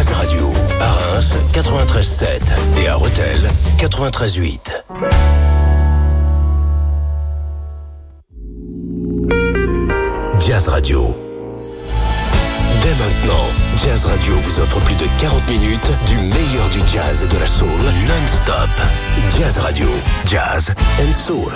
93.7 et à Rethel 93.8. Jazz Radio. Dès maintenant, Jazz Radio vous offre plus de 40 minutes du meilleur du jazz et de la soul non-stop. Jazz Radio, jazz and soul.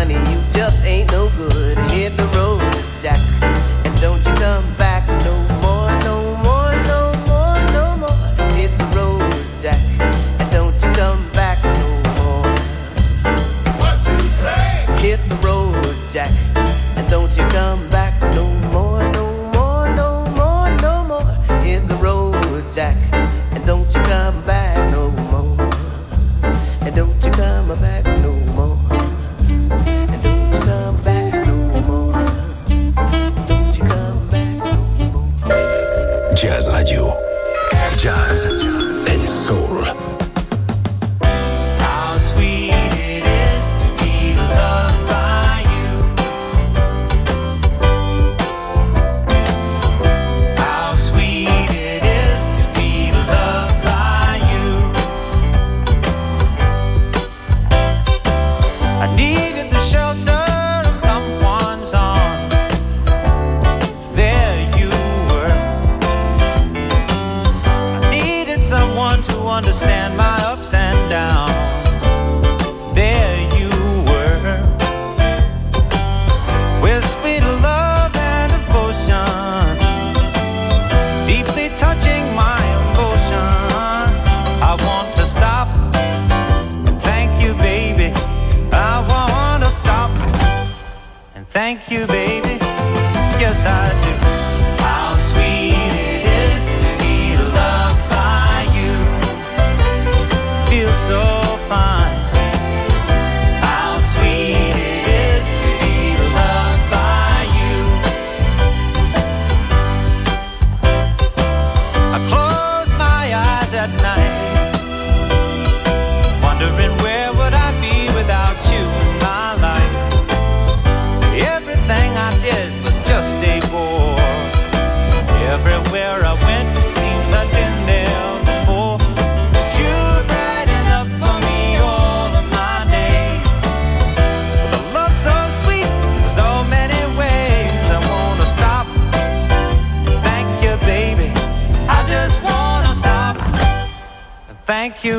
money, you just ain't no good. Jazz Radio. Jazz and Soul. Thank you, baby. Yes, I do.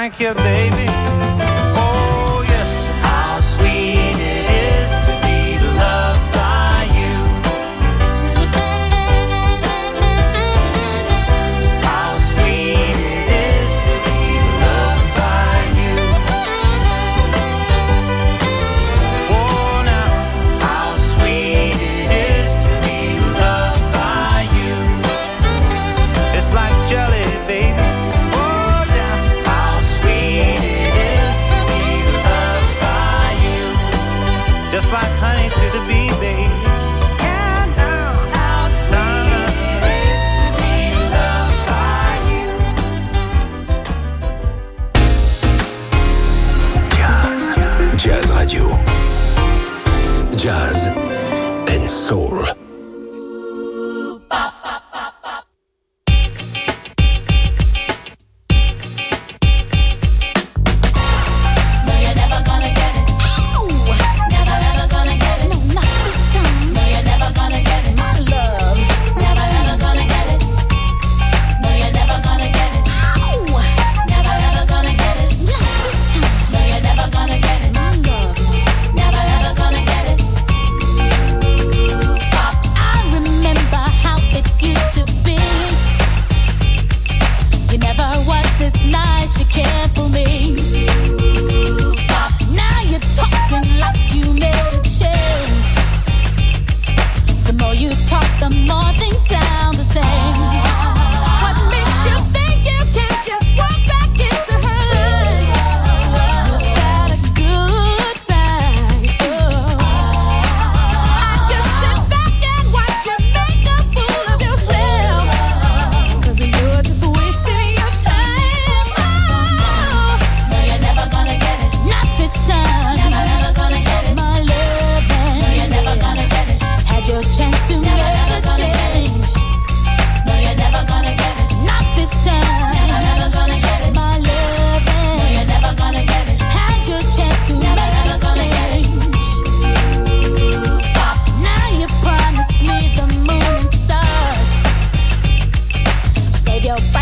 Thank you, baby. your.